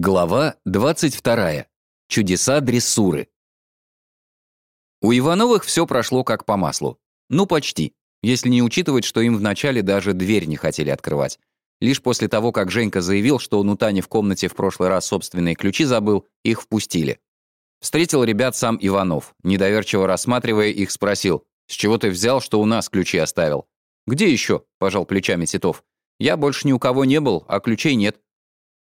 Глава 22. Чудеса дрессуры. У Ивановых все прошло как по маслу. Ну, почти. Если не учитывать, что им вначале даже дверь не хотели открывать. Лишь после того, как Женька заявил, что он у Тани в комнате в прошлый раз собственные ключи забыл, их впустили. Встретил ребят сам Иванов, недоверчиво рассматривая их, спросил, «С чего ты взял, что у нас ключи оставил?» «Где еще?» – пожал плечами Титов. «Я больше ни у кого не был, а ключей нет.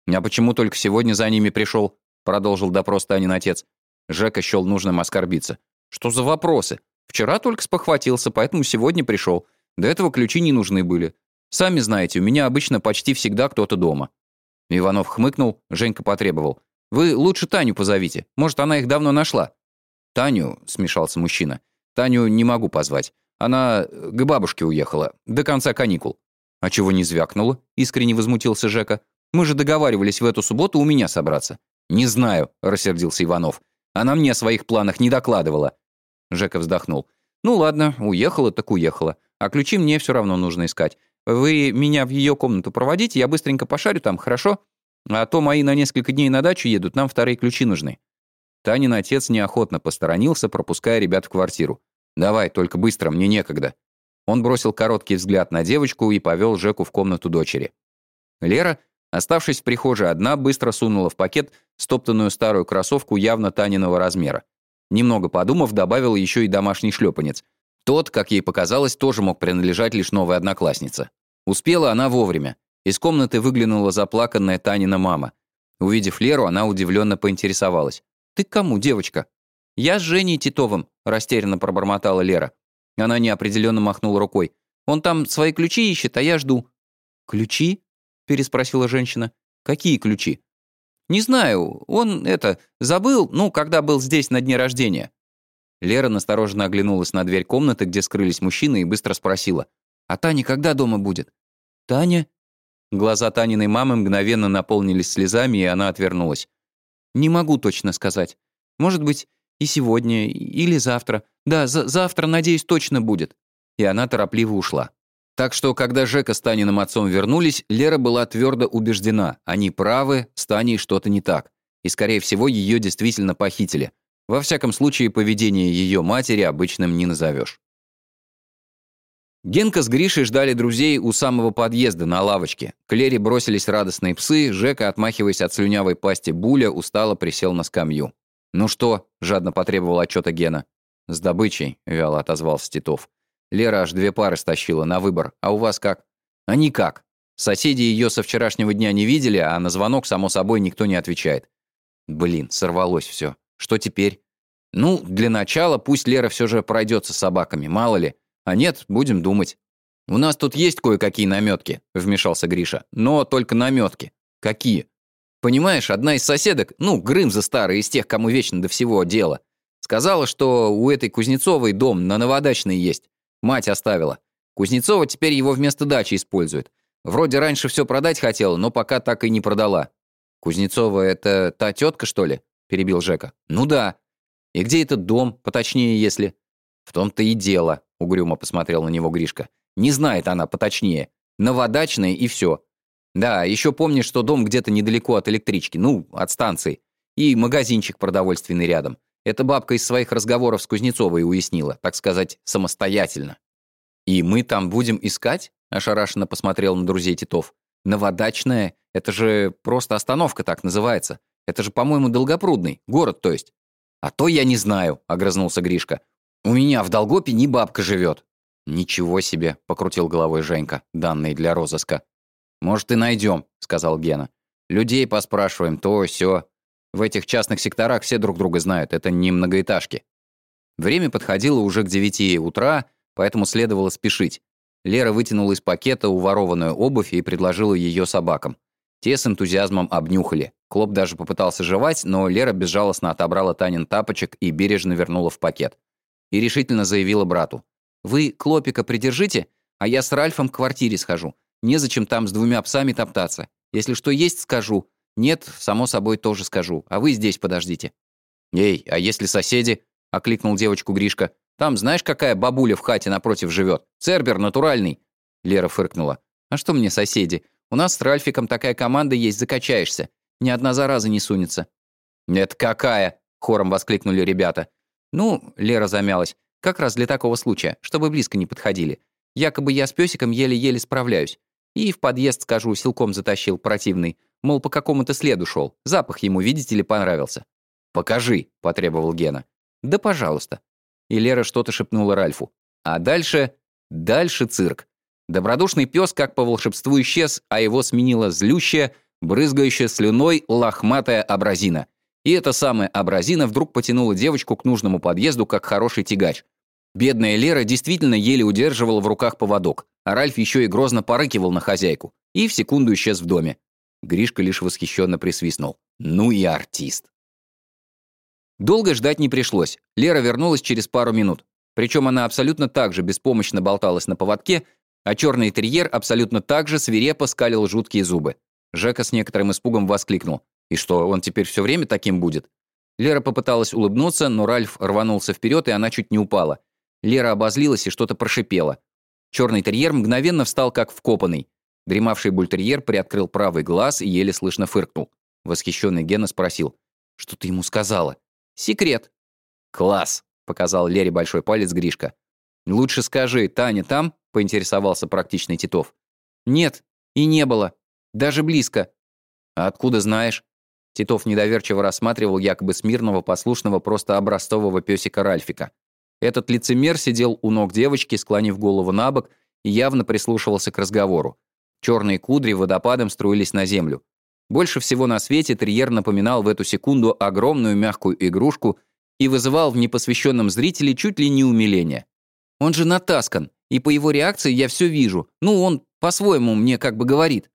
«А почему только сегодня за ними пришел?» Продолжил допрос Танин отец. Жека счел нужным оскорбиться. «Что за вопросы? Вчера только спохватился, поэтому сегодня пришел. До этого ключи не нужны были. Сами знаете, у меня обычно почти всегда кто-то дома». Иванов хмыкнул, Женька потребовал. «Вы лучше Таню позовите. Может, она их давно нашла». «Таню», — смешался мужчина. «Таню не могу позвать. Она к бабушке уехала. До конца каникул». «А чего не звякнула?» — искренне возмутился Жека. Мы же договаривались в эту субботу у меня собраться». «Не знаю», — рассердился Иванов. «Она мне о своих планах не докладывала». Жека вздохнул. «Ну ладно, уехала так уехала. А ключи мне все равно нужно искать. Вы меня в ее комнату проводите, я быстренько пошарю там, хорошо? А то мои на несколько дней на дачу едут, нам вторые ключи нужны». Танин отец неохотно посторонился, пропуская ребят в квартиру. «Давай, только быстро, мне некогда». Он бросил короткий взгляд на девочку и повел Жеку в комнату дочери. Лера, Оставшись в прихожей одна, быстро сунула в пакет стоптанную старую кроссовку явно Таниного размера. Немного подумав, добавила еще и домашний шлепанец. Тот, как ей показалось, тоже мог принадлежать лишь новой однокласснице. Успела она вовремя. Из комнаты выглянула заплаканная Танина мама. Увидев Леру, она удивленно поинтересовалась. «Ты к кому, девочка?» «Я с Женей Титовым», — растерянно пробормотала Лера. Она неопределенно махнула рукой. «Он там свои ключи ищет, а я жду». «Ключи?» Переспросила женщина. «Какие ключи?» «Не знаю. Он, это, забыл, ну, когда был здесь на дне рождения». Лера настороженно оглянулась на дверь комнаты, где скрылись мужчины, и быстро спросила. «А Таня когда дома будет?» «Таня?» Глаза Таниной мамы мгновенно наполнились слезами, и она отвернулась. «Не могу точно сказать. Может быть, и сегодня, или завтра. Да, за завтра, надеюсь, точно будет». И она торопливо ушла. Так что, когда Жека с Таниным отцом вернулись, Лера была твердо убеждена, они правы, с Таней что-то не так. И, скорее всего, ее действительно похитили. Во всяком случае, поведение ее матери обычным не назовешь. Генка с Гришей ждали друзей у самого подъезда на лавочке. К Лере бросились радостные псы, Жека, отмахиваясь от слюнявой пасти Буля, устало присел на скамью. «Ну что?» — жадно потребовал отчета Гена. «С добычей», — вяло отозвался Титов. Лера аж две пары стащила на выбор. А у вас как? А никак. Соседи ее со вчерашнего дня не видели, а на звонок, само собой, никто не отвечает. Блин, сорвалось все. Что теперь? Ну, для начала пусть Лера все же пройдется с собаками, мало ли. А нет, будем думать. У нас тут есть кое-какие наметки, вмешался Гриша. Но только наметки. Какие? Понимаешь, одна из соседок, ну, Грымза старая, из тех, кому вечно до всего дело, сказала, что у этой Кузнецовой дом на Новодачной есть. Мать оставила. Кузнецова теперь его вместо дачи использует. Вроде раньше все продать хотела, но пока так и не продала. Кузнецова — это та тетка, что ли? Перебил Жека. Ну да. И где этот дом, поточнее, если? В том-то и дело, угрюмо посмотрел на него Гришка. Не знает она поточнее. Новодачная и все. Да, еще помнишь, что дом где-то недалеко от электрички, ну, от станции. И магазинчик продовольственный рядом. Эта бабка из своих разговоров с Кузнецовой уяснила, так сказать, самостоятельно. «И мы там будем искать?» – ошарашенно посмотрел на друзей Титов. «Новодачная? Это же просто остановка так называется. Это же, по-моему, Долгопрудный. Город, то есть». «А то я не знаю», – огрызнулся Гришка. «У меня в Долгопе не бабка живет». «Ничего себе», — покрутил головой Женька, данные для розыска. «Может, и найдем», — сказал Гена. «Людей поспрашиваем, то, сё. В этих частных секторах все друг друга знают, это не многоэтажки. Время подходило уже к 9 утра, поэтому следовало спешить. Лера вытянула из пакета уворованную обувь и предложила ее собакам. Те с энтузиазмом обнюхали. Клоп даже попытался жевать, но Лера безжалостно отобрала Танин тапочек и бережно вернула в пакет. И решительно заявила брату. «Вы Клопика придержите, а я с Ральфом к квартире схожу. Незачем там с двумя псами топтаться. Если что есть, скажу. «Нет, само собой, тоже скажу. А вы здесь подождите». «Эй, а если соседи?» — окликнул девочку Гришка. «Там знаешь, какая бабуля в хате напротив живет? Цербер натуральный». Лера фыркнула. «А что мне соседи? У нас с Ральфиком такая команда есть, закачаешься. Ни одна зараза не сунется». «Это какая?» — хором воскликнули ребята. «Ну», — Лера замялась, «как раз для такого случая, чтобы близко не подходили. Якобы я с песиком еле-еле справляюсь. И в подъезд, скажу, силком затащил противный. Мол, по какому-то следу шел. Запах ему, видите ли, понравился. «Покажи», — потребовал Гена. «Да пожалуйста». И Лера что-то шепнула Ральфу. А дальше... Дальше цирк. Добродушный пес как по волшебству исчез, а его сменила злющая, брызгающая слюной лохматая абразина. И эта самая абразина вдруг потянула девочку к нужному подъезду, как хороший тягач. Бедная Лера действительно еле удерживала в руках поводок, а Ральф еще и грозно порыкивал на хозяйку. И в секунду исчез в доме. Гришка лишь восхищенно присвистнул. «Ну и артист!» Долго ждать не пришлось. Лера вернулась через пару минут. Причем она абсолютно так же беспомощно болталась на поводке, а черный терьер абсолютно так же свирепо скалил жуткие зубы. Жека с некоторым испугом воскликнул. «И что, он теперь все время таким будет?» Лера попыталась улыбнуться, но Ральф рванулся вперед, и она чуть не упала. Лера обозлилась и что-то прошипела. Черный терьер мгновенно встал как вкопанный. Дремавший бультерьер приоткрыл правый глаз и еле слышно фыркнул. Восхищенный Гена спросил. «Что ты ему сказала?» «Секрет». «Класс», — показал Лере большой палец Гришка. «Лучше скажи, Таня там?» — поинтересовался практичный Титов. «Нет, и не было. Даже близко». «А откуда знаешь?» Титов недоверчиво рассматривал якобы смирного, послушного, просто образцового песика Ральфика. Этот лицемер сидел у ног девочки, склонив голову на бок, и явно прислушивался к разговору. Черные кудри водопадом струились на землю. Больше всего на свете терьер напоминал в эту секунду огромную мягкую игрушку и вызывал в непосвященном зрителе чуть ли не умиление. Он же натаскан, и по его реакции я все вижу. Ну, он по-своему мне как бы говорит.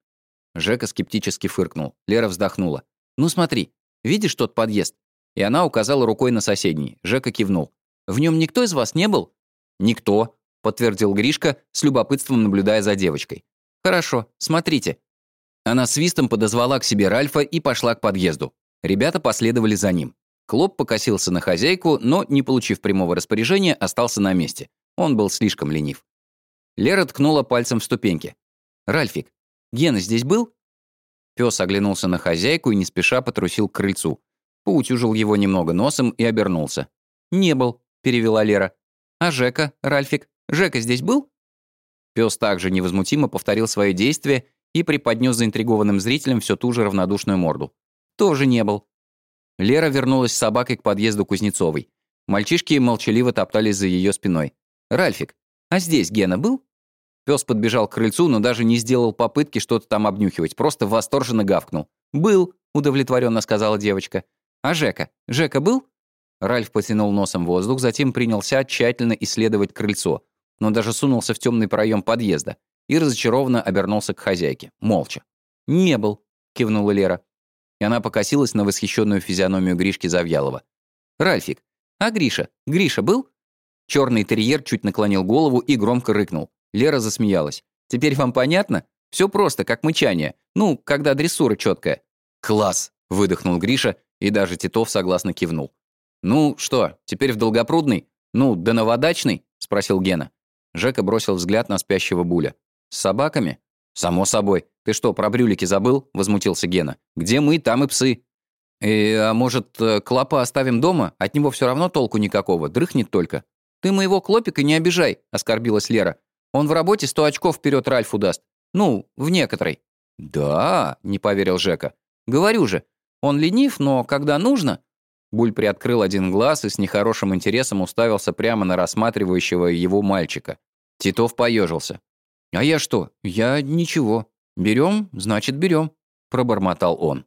Жека скептически фыркнул. Лера вздохнула. «Ну смотри, видишь тот подъезд?» И она указала рукой на соседний. Жека кивнул. «В нем никто из вас не был?» «Никто», — подтвердил Гришка, с любопытством наблюдая за девочкой. «Хорошо, смотрите. Она свистом подозвала к себе Ральфа и пошла к подъезду. Ребята последовали за ним. Клоп покосился на хозяйку, но, не получив прямого распоряжения, остался на месте. Он был слишком ленив. Лера ткнула пальцем в ступеньки. «Ральфик, Гена здесь был?» Пес оглянулся на хозяйку и не спеша потрусил к крыльцу. Поутюжил его немного носом и обернулся. «Не был», — перевела Лера. «А Жека, Ральфик, Жека здесь был?» Пес также невозмутимо повторил свои действия и преподнес заинтригованным зрителям все ту же равнодушную морду. Тоже не был. Лера вернулась с собакой к подъезду Кузнецовой. Мальчишки молчаливо топтались за ее спиной. «Ральфик, а здесь Гена был?» Пес подбежал к крыльцу, но даже не сделал попытки что-то там обнюхивать, просто восторженно гавкнул. «Был», — удовлетворенно сказала девочка. «А Жека? Жека был?» Ральф потянул носом воздух, затем принялся тщательно исследовать крыльцо, но даже сунулся в темный проем подъезда и разочарованно обернулся к хозяйке. Молча. «Не был», — кивнула Лера. И она покосилась на восхищенную физиономию Гришки Завьялова. «Ральфик, а Гриша? Гриша был?» Черный терьер чуть наклонил голову и громко рыкнул. Лера засмеялась. «Теперь вам понятно? Все просто, как мычание. Ну, когда дрессура четкая». «Класс!» — выдохнул Гриша, и даже Титов согласно кивнул. «Ну что, теперь в Долгопрудный? Ну, да новодачный?» — спросил Гена. Жека бросил взгляд на спящего Буля. «С собаками?» «Само собой. Ты что, про брюлики забыл?» — возмутился Гена. «Где мы, там и псы». «Э, а может, э, Клопа оставим дома? От него все равно толку никакого, дрыхнет только». «Ты моего Клопика не обижай», — оскорбилась Лера. «Он в работе сто очков вперед Ральфу даст. Ну, в некоторой». «Да», — не поверил Жека. «Говорю же, он ленив, но когда нужно...» Буль приоткрыл один глаз и с нехорошим интересом уставился прямо на рассматривающего его мальчика. Титов поежился. «А я что? Я ничего. Берем, значит, берем», — пробормотал он.